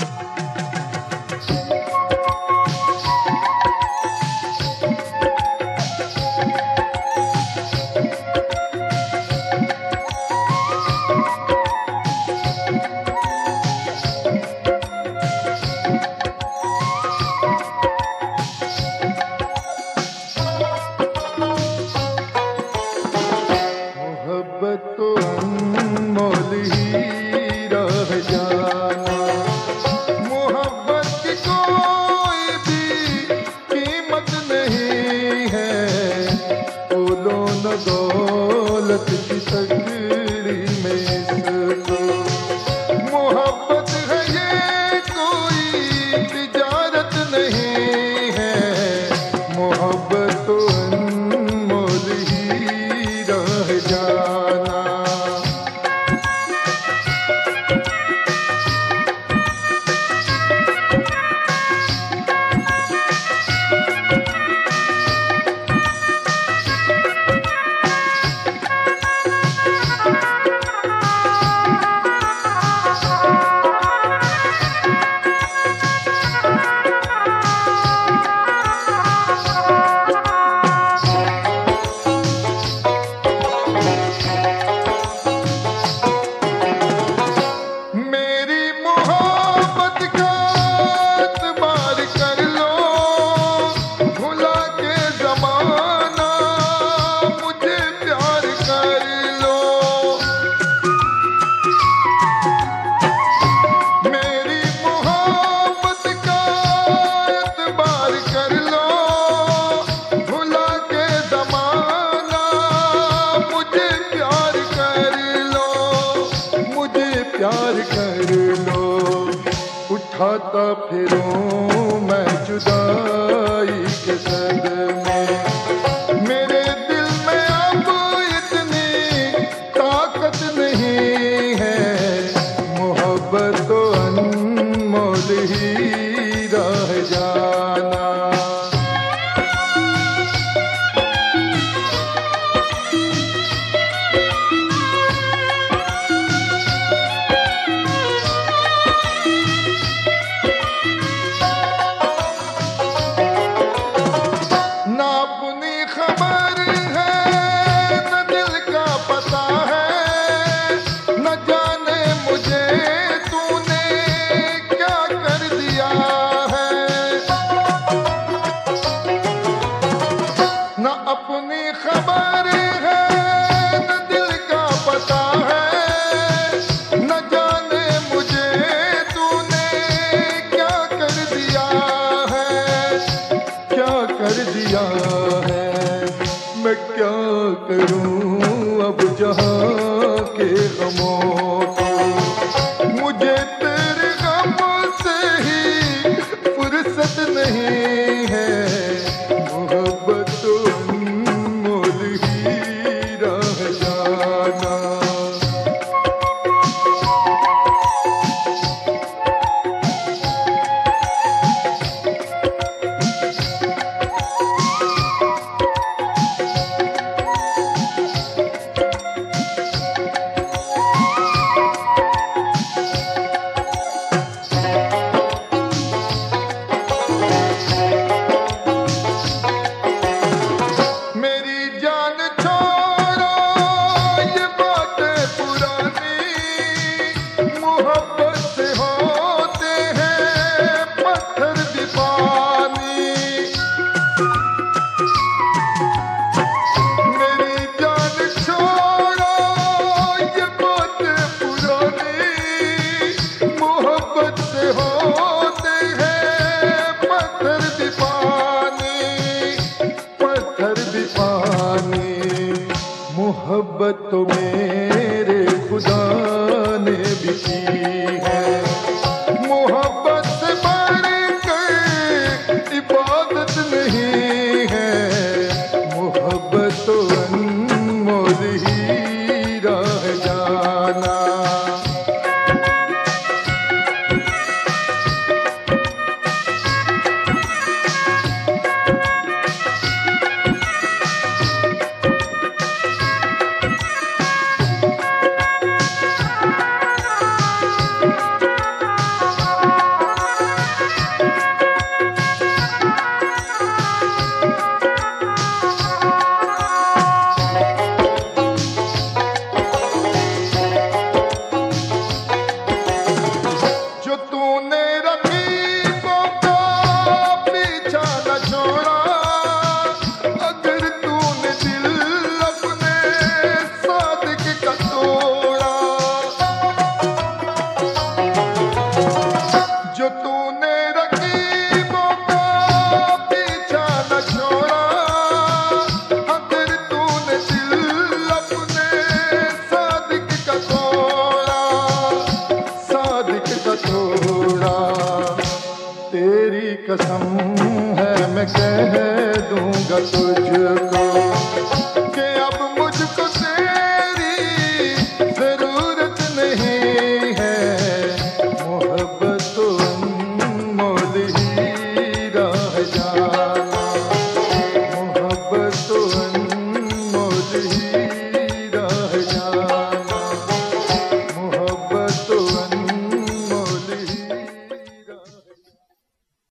Música खाता फिरूं मैं जुदा मैं क्या करूँ अब जहाँ के गमों को? मुझे तेरे गम से ही फुर्सत नहीं पत्थर दीपानी पत्थर दीपानी मोहब्बत में छोड़ा। तेरी कसम है मैं कह दूँगा तो